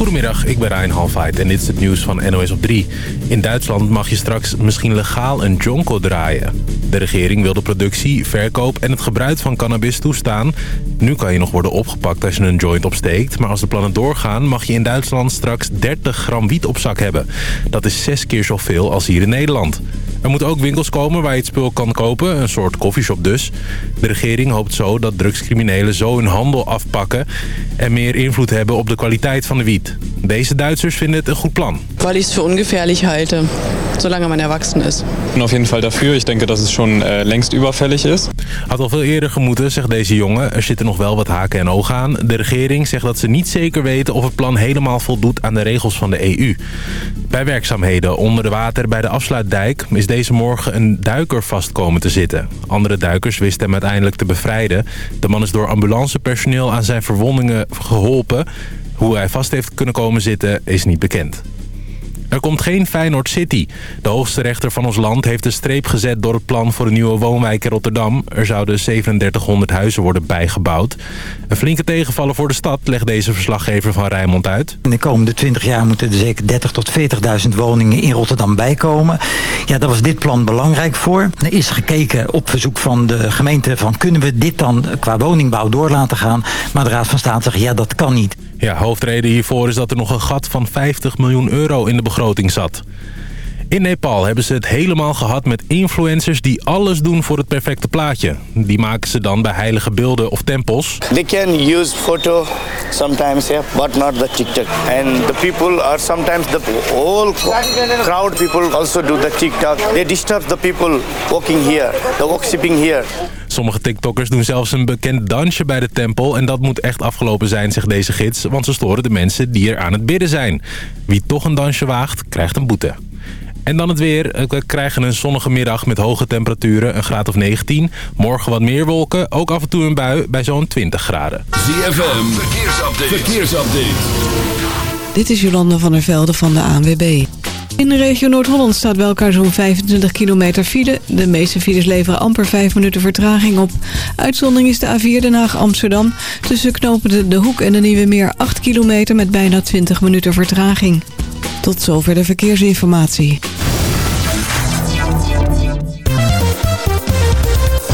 Goedemiddag, ik ben Ryan Halfheid en dit is het nieuws van NOS op 3. In Duitsland mag je straks misschien legaal een jonko draaien. De regering wil de productie, verkoop en het gebruik van cannabis toestaan. Nu kan je nog worden opgepakt als je een joint opsteekt. Maar als de plannen doorgaan mag je in Duitsland straks 30 gram wiet op zak hebben. Dat is zes keer zoveel als hier in Nederland. Er moeten ook winkels komen waar je het spul kan kopen, een soort koffieshop dus. De regering hoopt zo dat drugscriminelen zo hun handel afpakken... en meer invloed hebben op de kwaliteit van de wiet. Deze Duitsers vinden het een goed plan. Ich es für ungefährlich halte, solange man erwachsen ist. Ik ben op jeden Fall dafür. Ich denke, dass es schon äh, längst überfällig ist. Had al veel eerder gemoeten, zegt deze jongen. Er zitten nog wel wat haken en ogen aan. De regering zegt dat ze niet zeker weten of het plan helemaal voldoet aan de regels van de EU. Bij werkzaamheden onder de water bij de afsluitdijk is deze morgen een duiker vast komen te zitten. Andere duikers wisten hem uiteindelijk te bevrijden. De man is door ambulancepersoneel aan zijn verwondingen geholpen. Hoe hij vast heeft kunnen komen zitten is niet bekend. Er komt geen Feyenoord City. De hoogste rechter van ons land heeft een streep gezet door het plan voor een nieuwe woonwijk in Rotterdam. Er zouden 3700 huizen worden bijgebouwd. Een flinke tegenvaller voor de stad legt deze verslaggever van Rijnmond uit. In de komende 20 jaar moeten er zeker 30 tot 40.000 woningen in Rotterdam bijkomen. Ja, daar was dit plan belangrijk voor. Er is gekeken op verzoek van de gemeente van kunnen we dit dan qua woningbouw door laten gaan. Maar de Raad van State zegt ja, dat kan niet. Ja, hoofdreden hiervoor is dat er nog een gat van 50 miljoen euro in de begroting zat. In Nepal hebben ze het helemaal gehad met influencers die alles doen voor het perfecte plaatje. Die maken ze dan bij heilige beelden of tempels. They can use photo sometimes, yeah, but not the TikTok. And the people are sometimes the whole crowd people also do the TikTok. They disturb the people walking here, the worshiping here. Sommige TikTokkers doen zelfs een bekend dansje bij de tempel. En dat moet echt afgelopen zijn, zegt deze gids. Want ze storen de mensen die er aan het bidden zijn. Wie toch een dansje waagt, krijgt een boete. En dan het weer. We krijgen een zonnige middag met hoge temperaturen, een graad of 19. Morgen wat meer wolken, ook af en toe een bui bij zo'n 20 graden. ZFM, verkeersupdate. verkeersupdate. Dit is Jolanda van der Velde van de ANWB. In de regio Noord-Holland staat bij elkaar zo'n 25 kilometer file. De meeste files leveren amper 5 minuten vertraging op. Uitzondering is de A4 Den Haag-Amsterdam. Tussen knopen de Hoek en de Nieuwe Meer 8 kilometer met bijna 20 minuten vertraging. Tot zover de verkeersinformatie.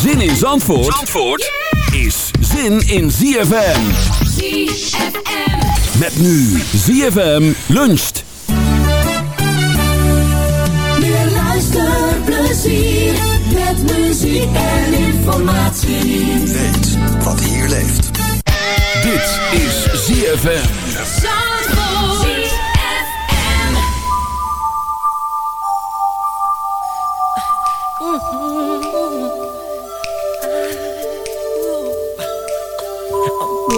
Zin in Zandvoort, Zandvoort is zin in ZFM. ZFM. Met nu ZFM luncht. Meer luisterplezier met muziek en informatie. Weet wat hier leeft. Dit is ZFM.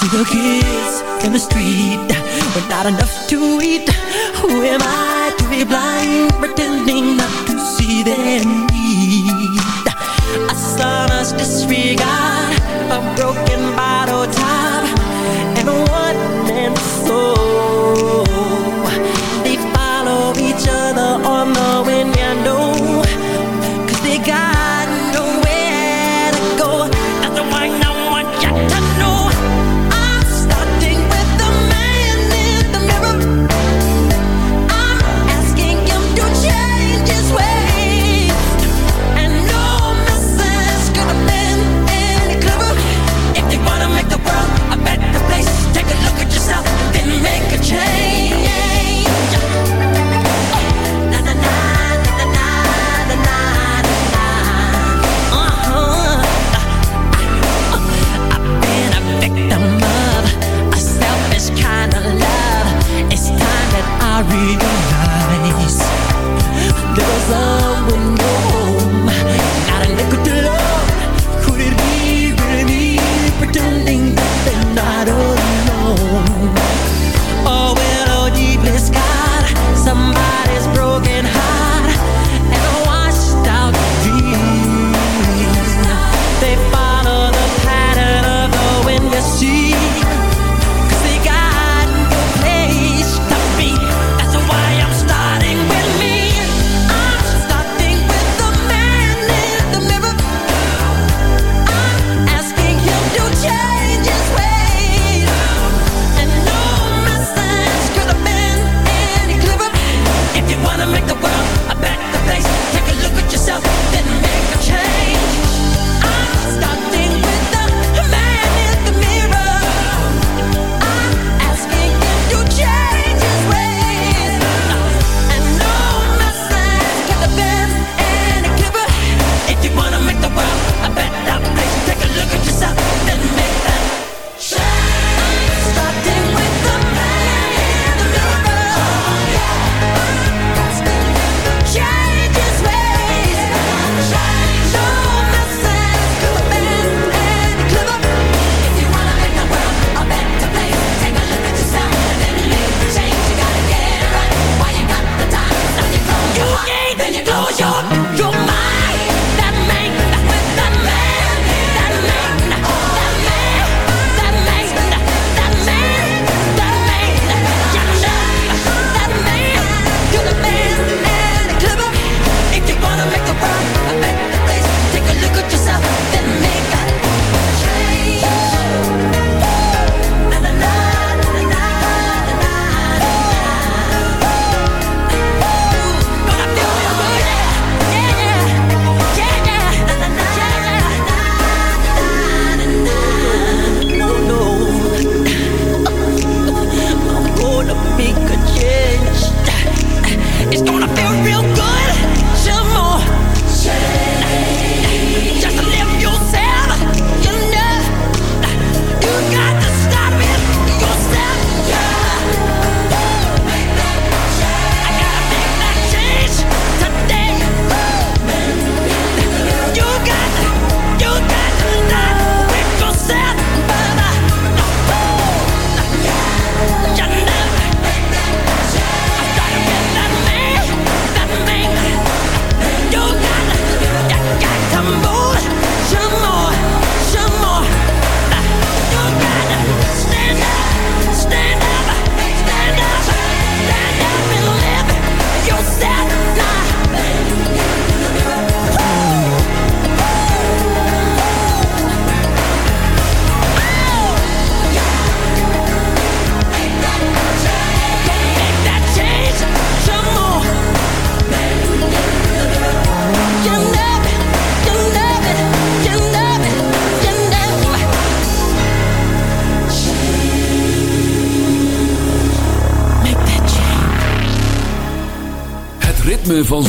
See the kids in the street with not enough to eat. Who am I to be blind, pretending not to see their need? A son's disregard, a broken bottle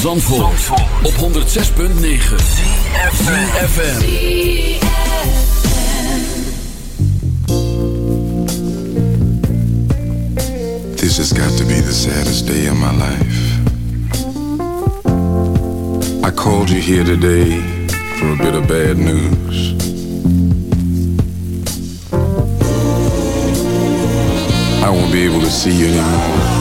Zandvoort, op 106.9 This has got to be the saddest day of my life. I called you here today for a bit of bad news. I won't be able to see you anymore.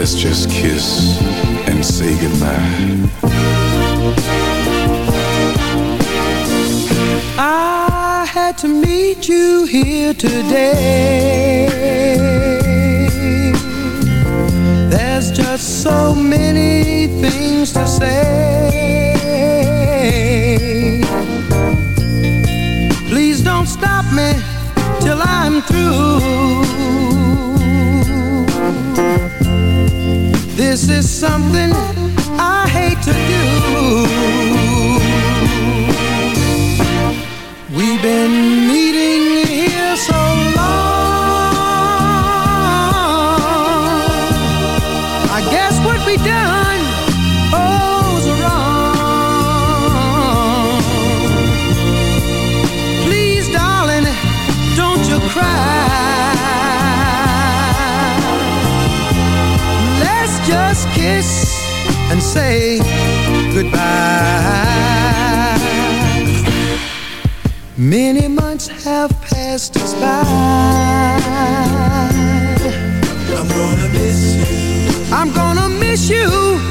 Let's just kiss and say goodbye. I had to meet you here today. There's just so many things to say. Please don't stop me till I'm through This is something say goodbye. Many months have passed us by. I'm gonna miss you. I'm gonna miss you.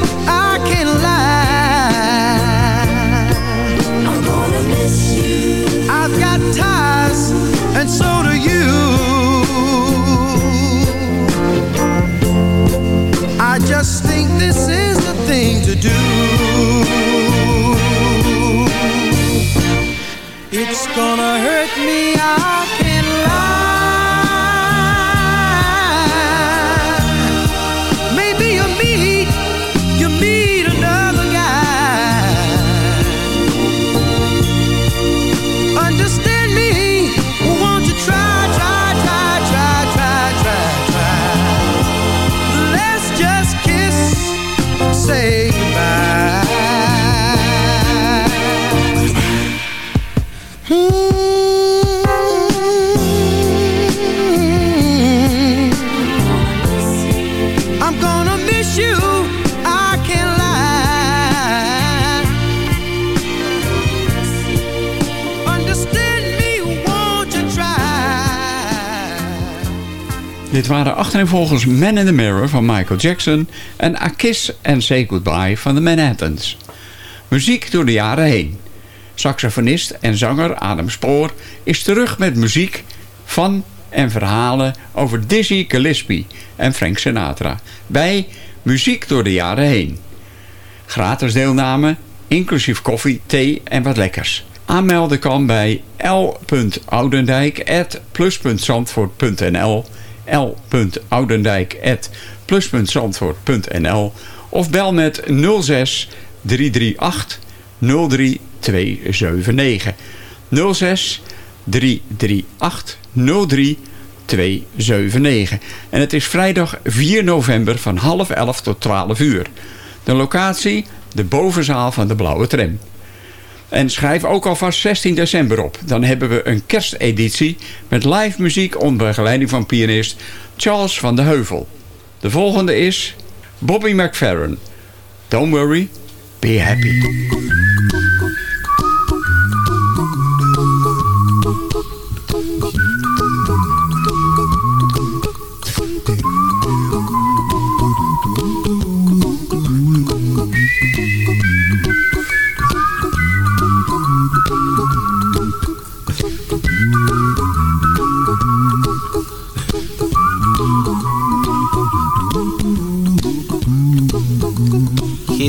Dit waren achtereenvolgens Man in the Mirror van Michael Jackson... en A Kiss and Say Goodbye van de Manhattans. Muziek door de jaren heen. Saxofonist en zanger Adam Spoor is terug met muziek van en verhalen over Dizzy Gillespie en Frank Sinatra. Bij Muziek door de jaren heen. Gratis deelname, inclusief koffie, thee en wat lekkers. Aanmelden kan bij l.oudendijk.plus.zandvoort.nl l.oudendijk.plus.zandvoort.nl of bel met 06 338 03279 06 338 03279. En het is vrijdag 4 november van half 11 tot 12 uur. De locatie, de bovenzaal van de Blauwe Tram. En schrijf ook alvast 16 december op. Dan hebben we een kersteditie met live muziek onder begeleiding van pianist Charles van de Heuvel. De volgende is Bobby McFerrin. Don't worry, be happy.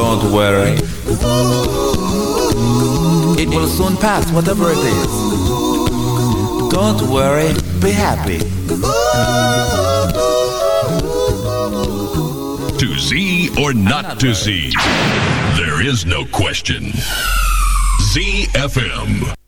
Don't worry. It will soon pass, whatever it is. Don't worry, be happy. To Z or not to Z, there is no question. ZFM.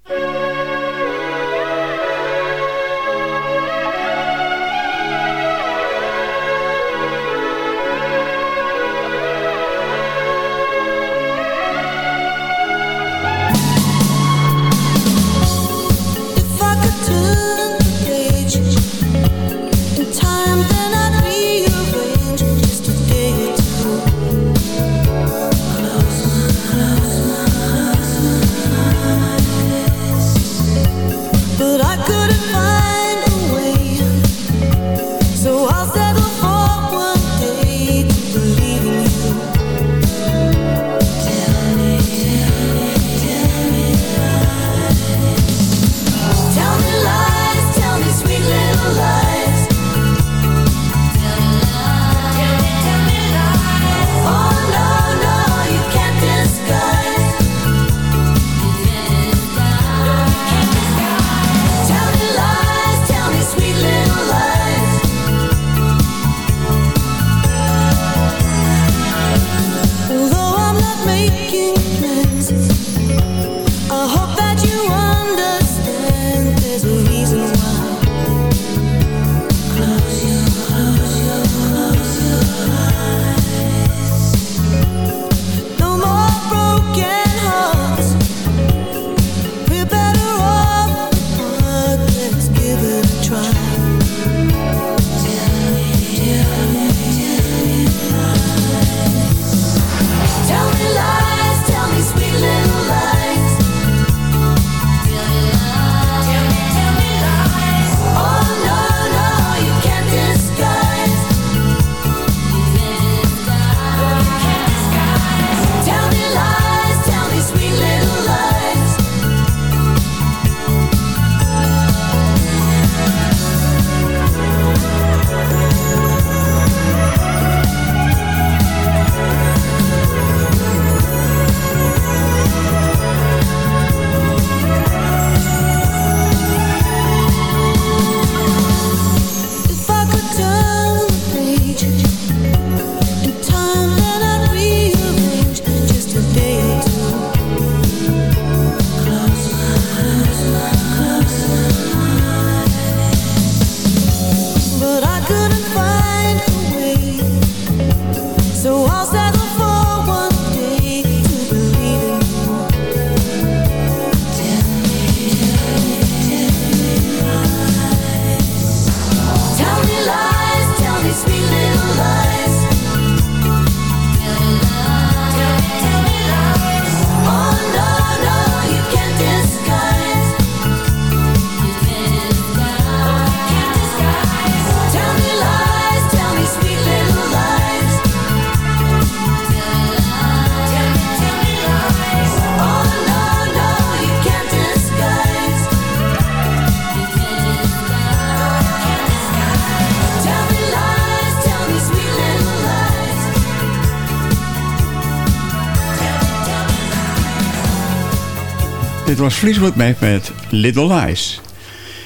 was Fleetwood met Little Lies.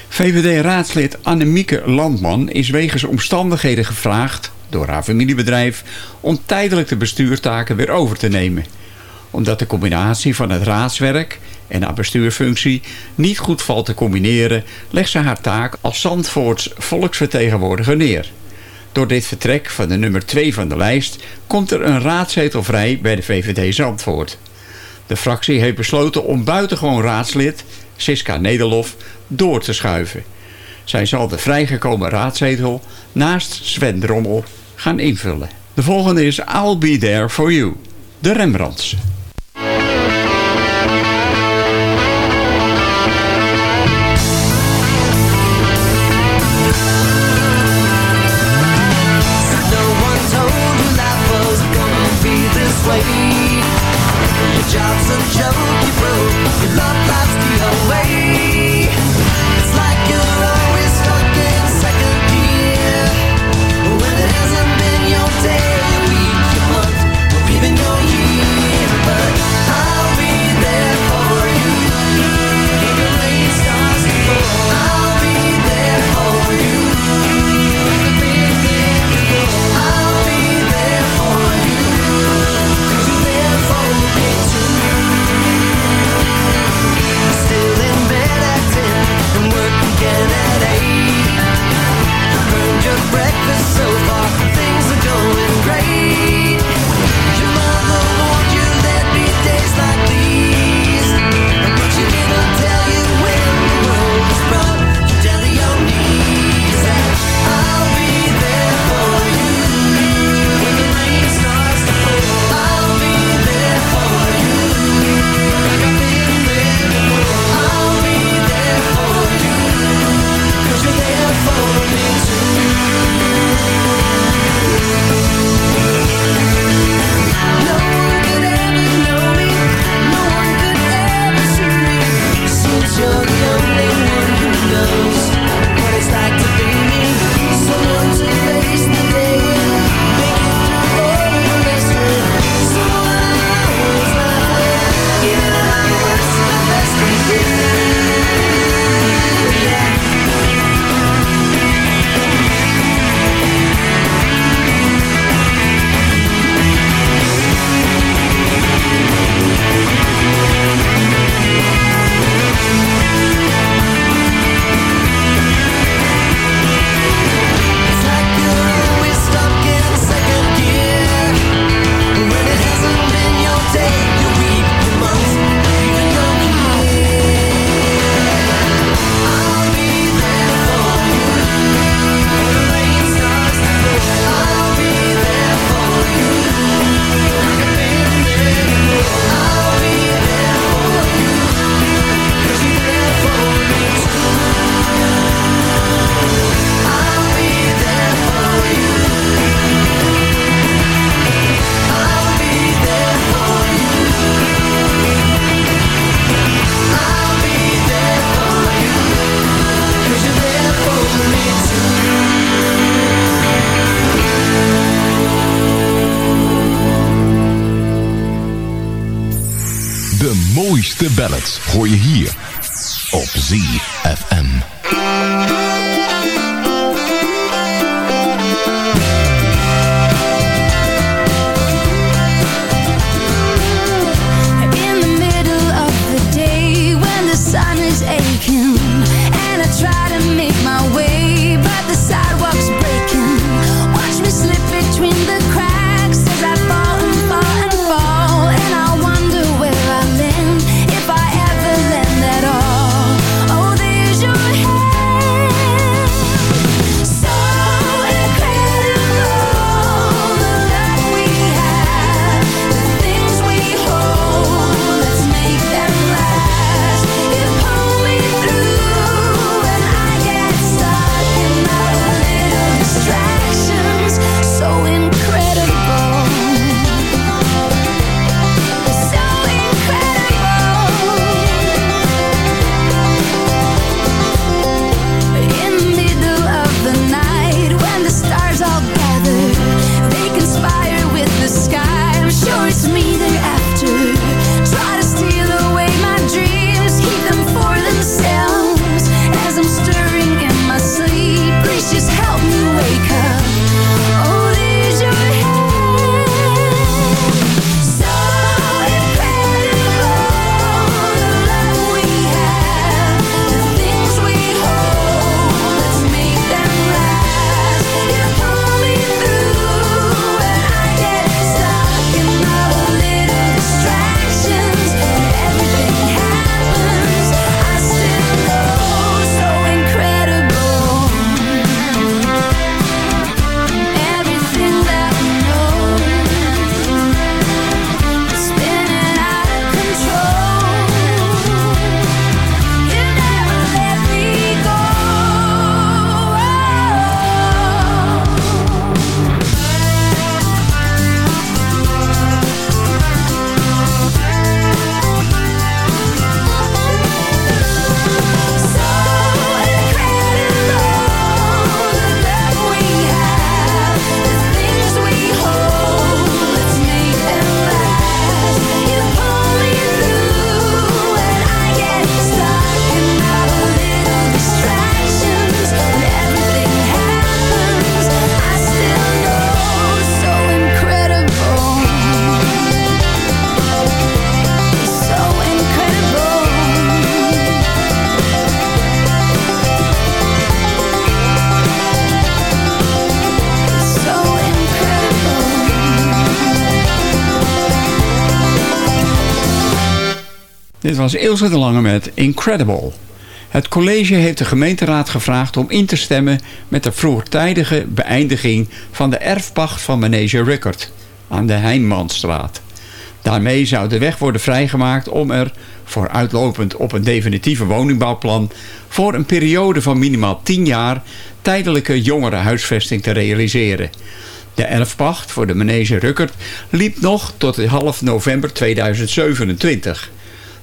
VVD-raadslid Annemieke Landman is wegens omstandigheden gevraagd... door haar familiebedrijf om tijdelijk de bestuurtaken weer over te nemen. Omdat de combinatie van het raadswerk en haar bestuurfunctie niet goed valt te combineren... legt ze haar taak als Zandvoorts volksvertegenwoordiger neer. Door dit vertrek van de nummer 2 van de lijst... komt er een raadzetel vrij bij de VVD Zandvoort... De fractie heeft besloten om buitengewoon raadslid Siska Nederlof door te schuiven. Zij zal de vrijgekomen raadzetel naast Sven Drommel gaan invullen. De volgende is I'll Be There For You, de Rembrandts. Dit was Ilse de Lange met Incredible. Het college heeft de gemeenteraad gevraagd om in te stemmen met de vroegtijdige beëindiging van de erfpacht van Manege Rickert aan de Heijnmanstraat. Daarmee zou de weg worden vrijgemaakt om er, vooruitlopend op een definitieve woningbouwplan, voor een periode van minimaal 10 jaar tijdelijke jongerenhuisvesting te realiseren. De erfpacht voor de manege Ruckert liep nog tot half november 2027.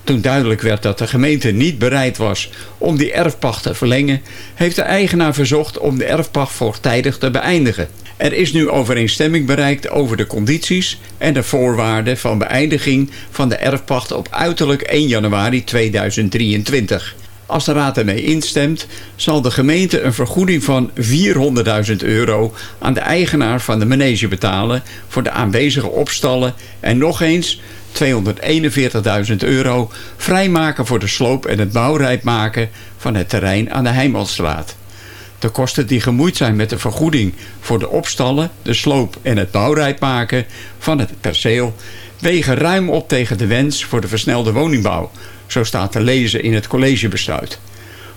Toen duidelijk werd dat de gemeente niet bereid was om die erfpacht te verlengen, heeft de eigenaar verzocht om de erfpacht voortijdig te beëindigen. Er is nu overeenstemming bereikt over de condities en de voorwaarden van beëindiging van de erfpacht op uiterlijk 1 januari 2023. Als de raad ermee instemt, zal de gemeente een vergoeding van 400.000 euro aan de eigenaar van de manege betalen voor de aanwezige opstallen en nog eens 241.000 euro vrijmaken voor de sloop en het bouwrijp maken van het terrein aan de Heimalstraat. De kosten die gemoeid zijn met de vergoeding voor de opstallen, de sloop en het bouwrijp maken van het perceel wegen ruim op tegen de wens voor de versnelde woningbouw, zo staat te lezen in het collegebesluit.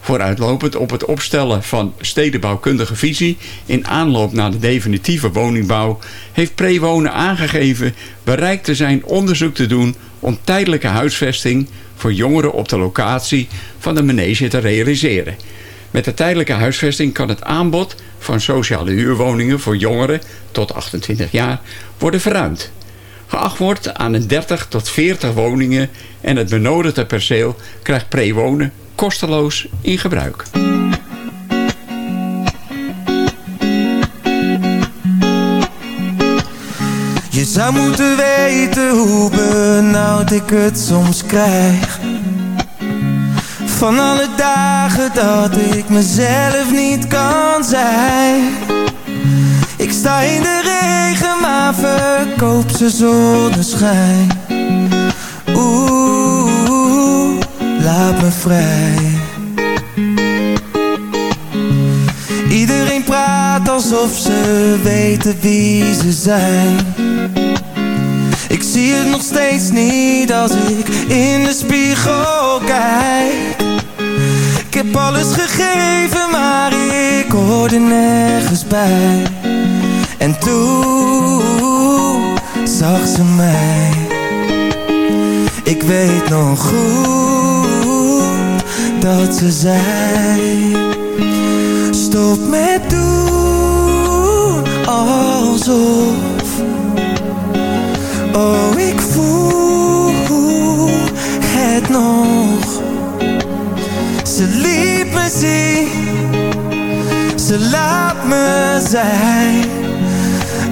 Vooruitlopend op het opstellen van stedenbouwkundige visie in aanloop naar de definitieve woningbouw heeft Prewonen aangegeven bereid te zijn onderzoek te doen om tijdelijke huisvesting voor jongeren op de locatie van de manege te realiseren. Met de tijdelijke huisvesting kan het aanbod van sociale huurwoningen voor jongeren tot 28 jaar worden verruimd. Geacht wordt aan een 30 tot 40 woningen en het benodigde perceel krijgt prewonen kosteloos in gebruik. Je zou moeten weten hoe benauwd ik het soms krijg. Van alle dagen dat ik mezelf niet kan zijn. Ik sta in de regen maar verkoop ze zonneschijn. Oeh, laat me vrij. Iedereen praat alsof ze weten wie ze zijn. Ik zie het nog steeds niet als ik in de spiegel kijk. Ik heb alles gegeven maar ik hoorde nergens bij. En toen zag ze mij. Ik weet nog goed dat ze zei Stop met doen alsof. Oh, ik voel het nog. Ze liet me zien Ze laat me zijn.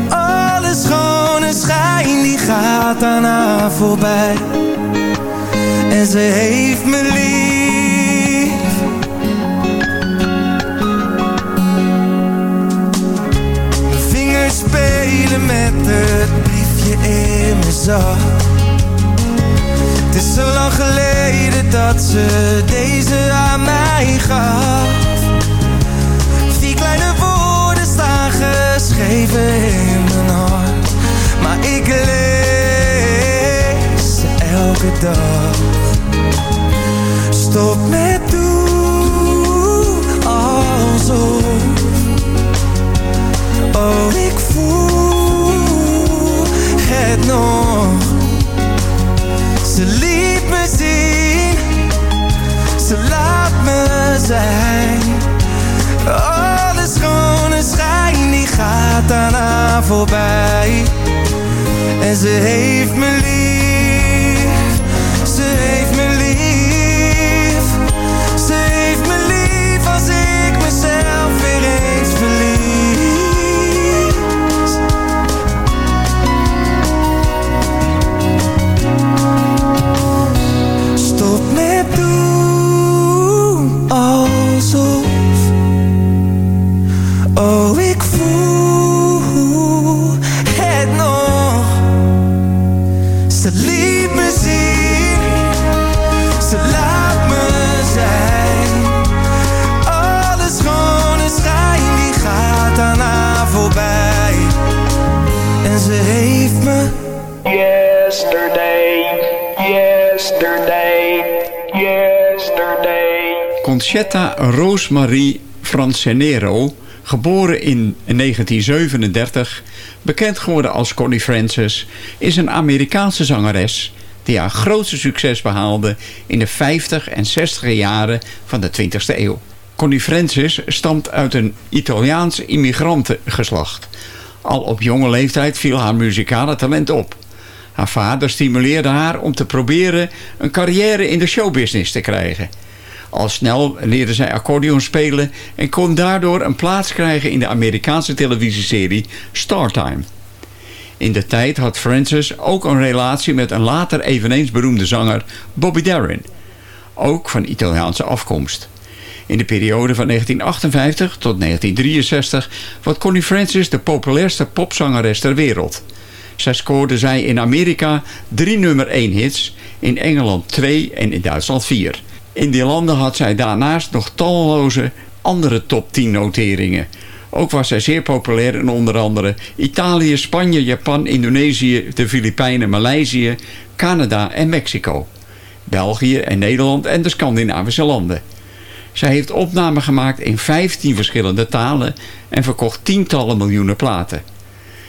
Alle schone schijn die gaat aan haar voorbij. En ze heeft me lief met het briefje in mijn zak Het is zo lang geleden dat ze deze aan mij gaf. Vier kleine woorden staan geschreven in mijn hart. Maar ik lees ze elke dag. Stop met Ze liet me zien Ze laat me zijn. Alle schone schijn die gaat haar voorbij. En ze heeft me lief Conchetta Rosemarie Francenero, geboren in 1937, bekend geworden als Connie Francis, is een Amerikaanse zangeres die haar grootste succes behaalde in de 50 en 60 jaren van de 20e eeuw. Connie Francis stamt uit een Italiaans immigrantengeslacht. Al op jonge leeftijd viel haar muzikale talent op. Haar vader stimuleerde haar om te proberen een carrière in de showbusiness te krijgen. Al snel leerde zij accordeon spelen en kon daardoor een plaats krijgen in de Amerikaanse televisieserie Startime. In de tijd had Frances ook een relatie met een later eveneens beroemde zanger Bobby Darin, ook van Italiaanse afkomst. In de periode van 1958 tot 1963 wordt Connie Francis de populairste popzangeres ter wereld. Zij scoorde zij in Amerika drie nummer 1 hits, in Engeland twee en in Duitsland vier. In die landen had zij daarnaast nog talloze andere top 10 noteringen. Ook was zij zeer populair in onder andere Italië, Spanje, Japan, Indonesië, de Filipijnen, Maleisië, Canada en Mexico. België en Nederland en de Scandinavische landen. Zij heeft opnamen gemaakt in 15 verschillende talen en verkocht tientallen miljoenen platen.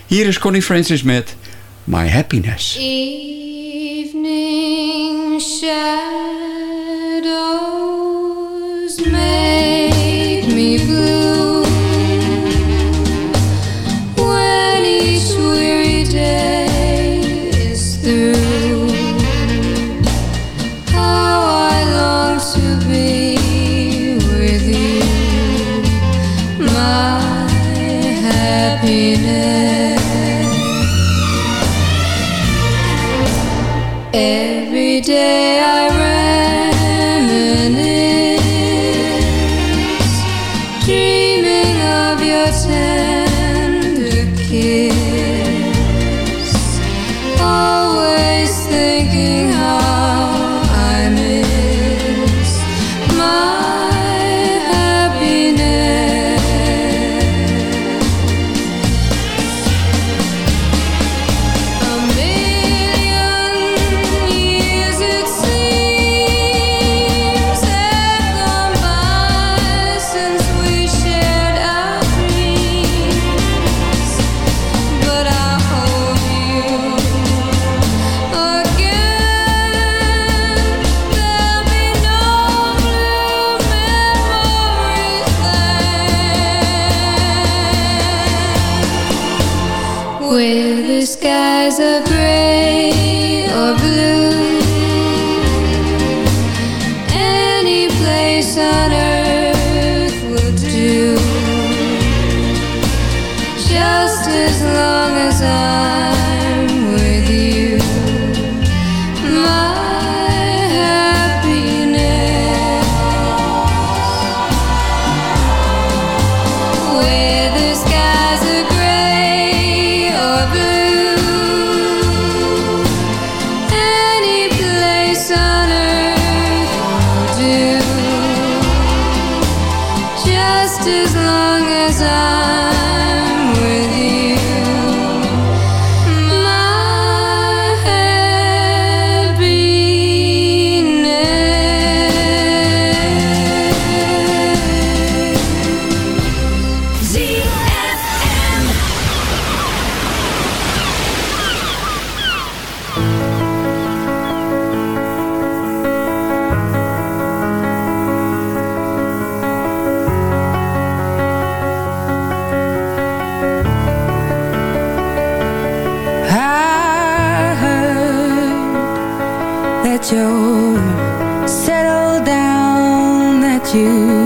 Hier is Connie Francis met My Happiness. Evening shadows make me blue that you're settled down, that you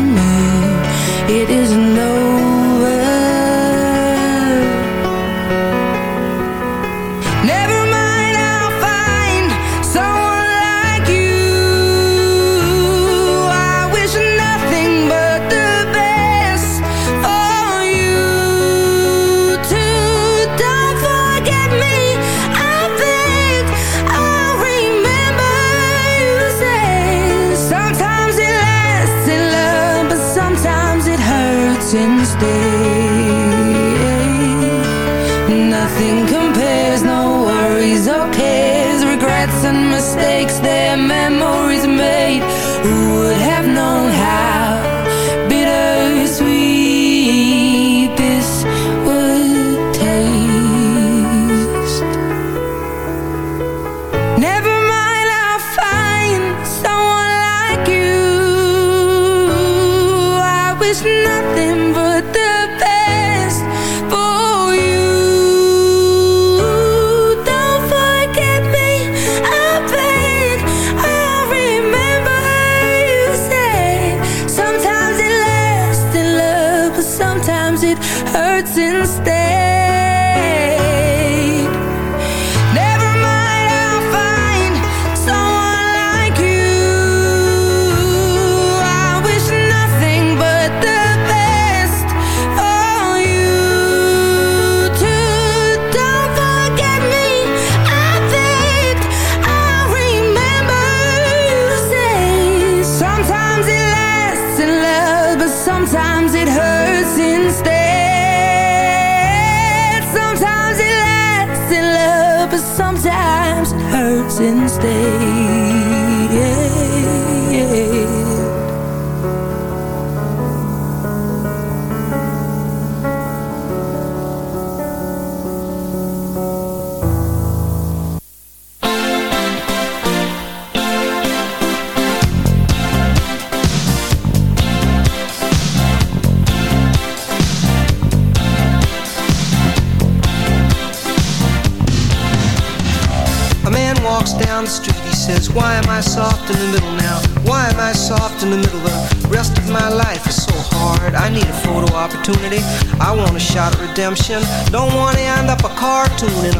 redemption. Don't want to end up a cartoon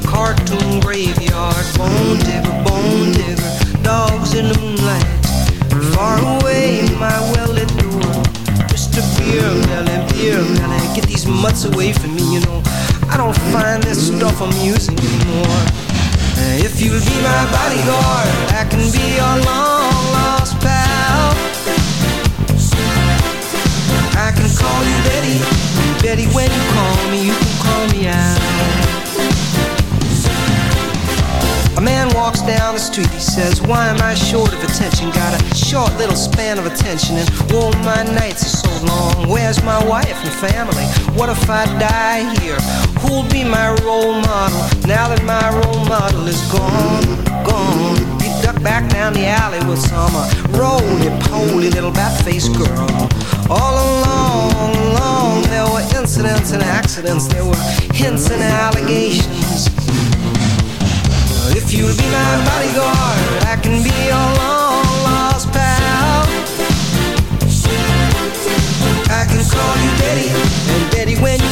mentioning my nights are so long. Where's my wife and family? What if I die here? Who'll be my role model Now that my role model is gone, gone. You duck back down the alley with some uh, Roly-poly little bat-faced girl. All along, along There were incidents and accidents. There were hints and allegations. If you'll be my bodyguard I can be your I can call you Daddy, and Daddy, when you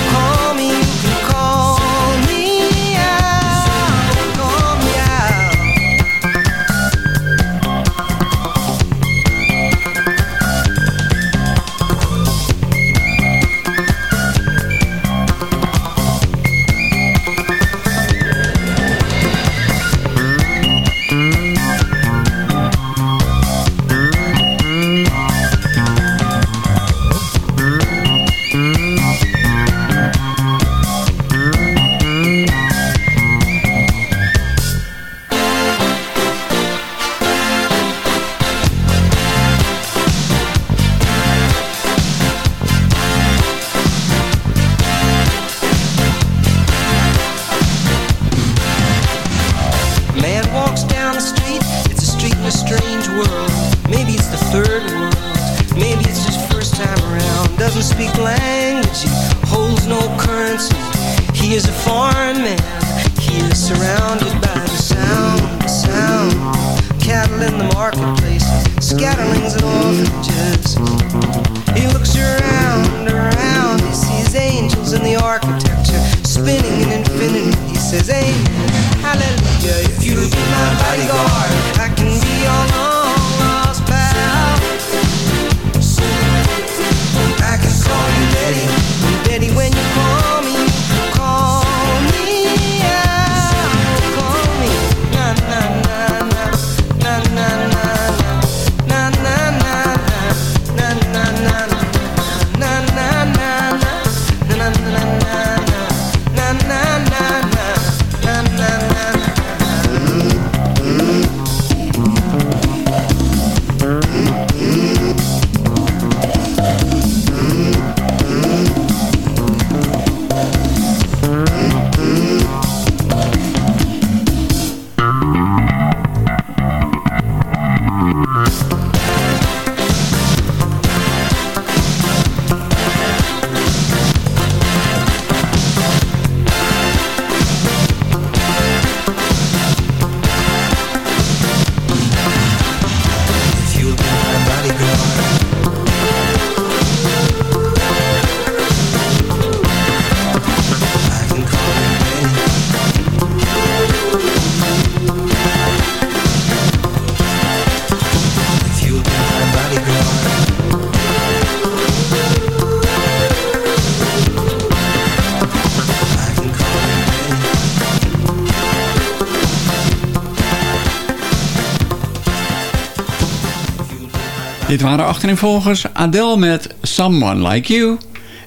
Dit waren achtereenvolgers Adele met Someone Like You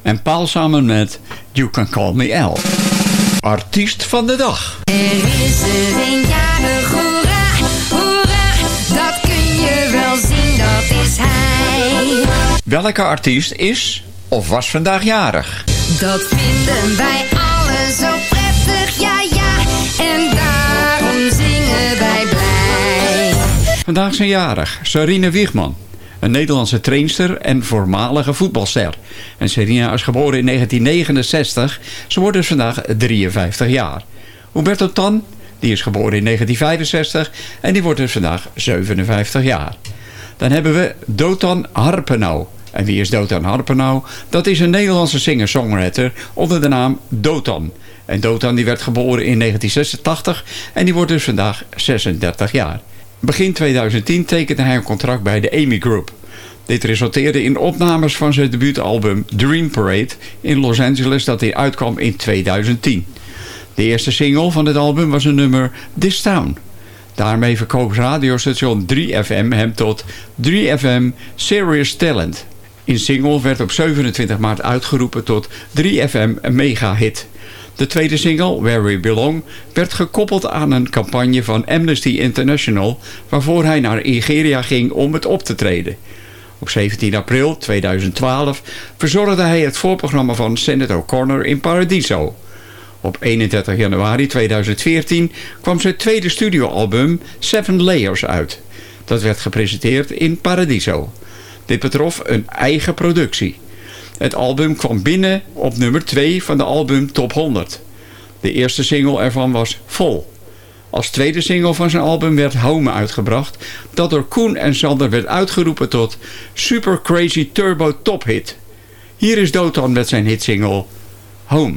en Paul samen met You Can Call Me L. Artiest van de dag. Er is er een jarig, hoera, hoera, dat kun je wel zien, dat is hij. Welke artiest is of was vandaag jarig? Dat vinden wij allen zo prettig, ja ja, en daarom zingen wij blij. Vandaag zijn jarig Sarine Wiegman. Een Nederlandse trainster en voormalige voetbalster. En Serena is geboren in 1969. Ze wordt dus vandaag 53 jaar. Huberto Tan, die is geboren in 1965. En die wordt dus vandaag 57 jaar. Dan hebben we Dotan Harpenau. En wie is Dotan Harpenau? Dat is een Nederlandse singer-songwriter onder de naam Dotan. En Dotan die werd geboren in 1986 en die wordt dus vandaag 36 jaar. Begin 2010 tekende hij een contract bij de Amy Group. Dit resulteerde in opnames van zijn debuutalbum Dream Parade in Los Angeles dat hij uitkwam in 2010. De eerste single van het album was een nummer This Town. Daarmee verkoos radiostation 3FM hem tot 3FM Serious Talent. In single werd op 27 maart uitgeroepen tot 3FM Mega Hit. De tweede single, Where We Belong, werd gekoppeld aan een campagne van Amnesty International... waarvoor hij naar Nigeria ging om het op te treden. Op 17 april 2012 verzorgde hij het voorprogramma van Senator O'Connor in Paradiso. Op 31 januari 2014 kwam zijn tweede studioalbum Seven Layers uit. Dat werd gepresenteerd in Paradiso. Dit betrof een eigen productie. Het album kwam binnen op nummer 2 van de album Top 100. De eerste single ervan was Vol. Als tweede single van zijn album werd Home uitgebracht, dat door Koen en Sander werd uitgeroepen tot Super Crazy Turbo Top Hit. Hier is Dotan met zijn hitsingle Home.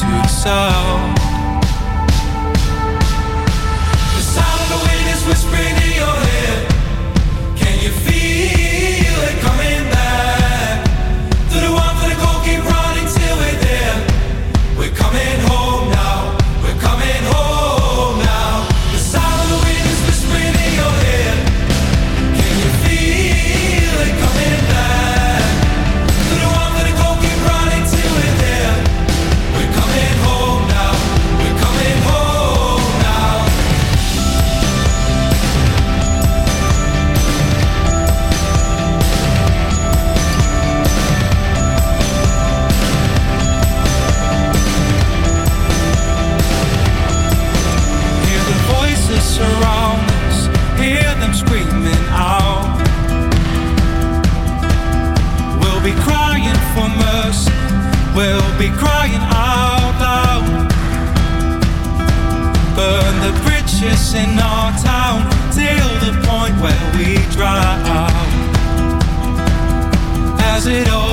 to. The sound of the wind is whispering it all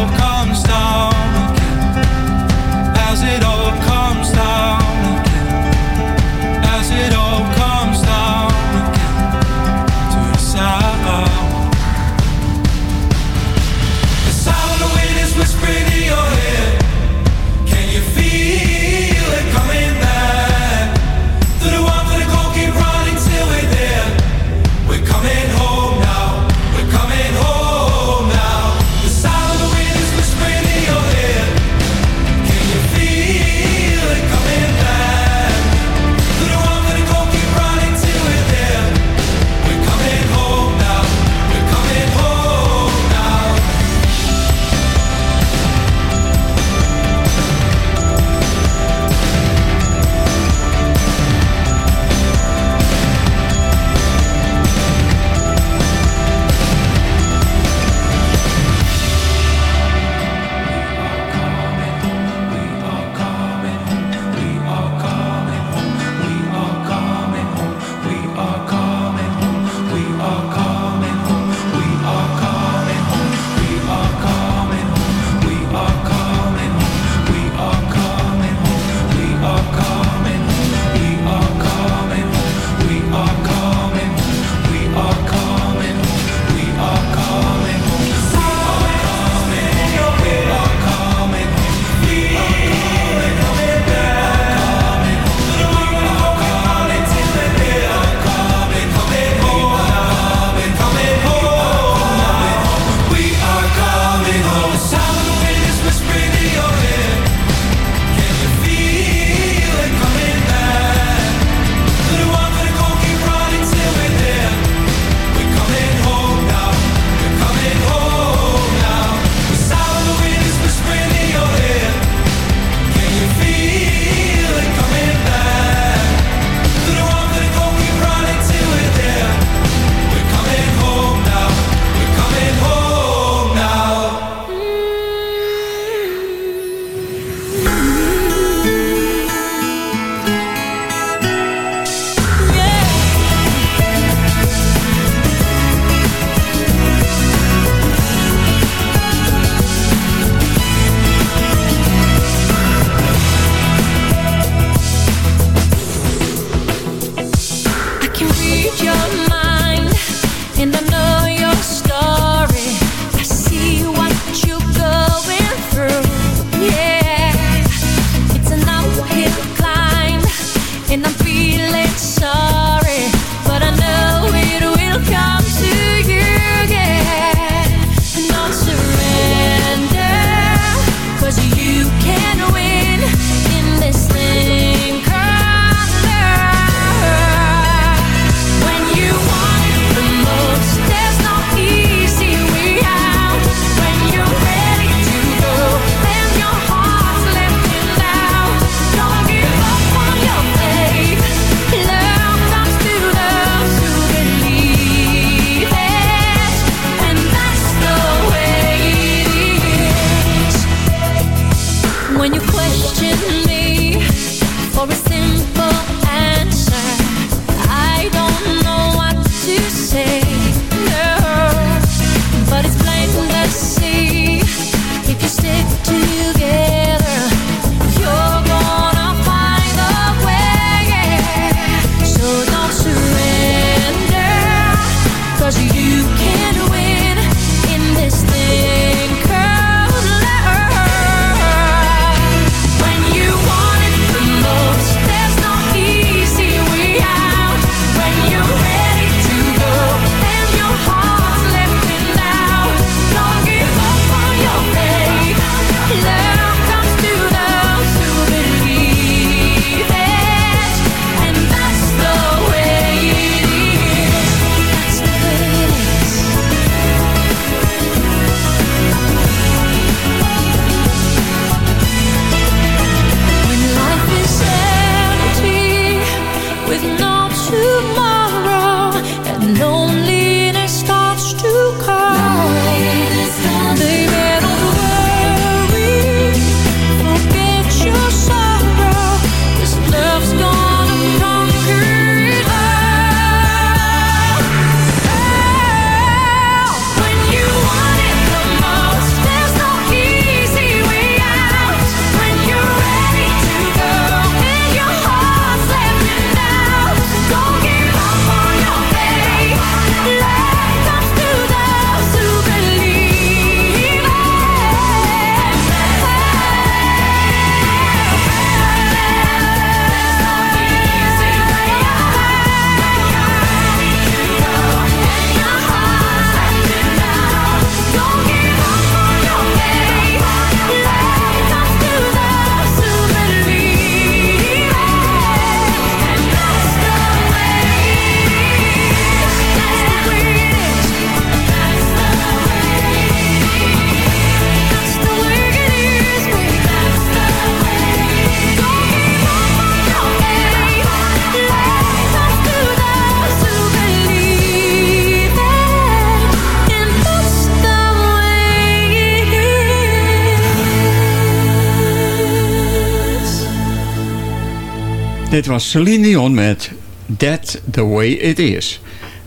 Dit was Celine Dion met That's the Way It Is.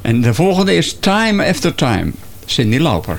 En de volgende is Time After Time, Cindy Lauper.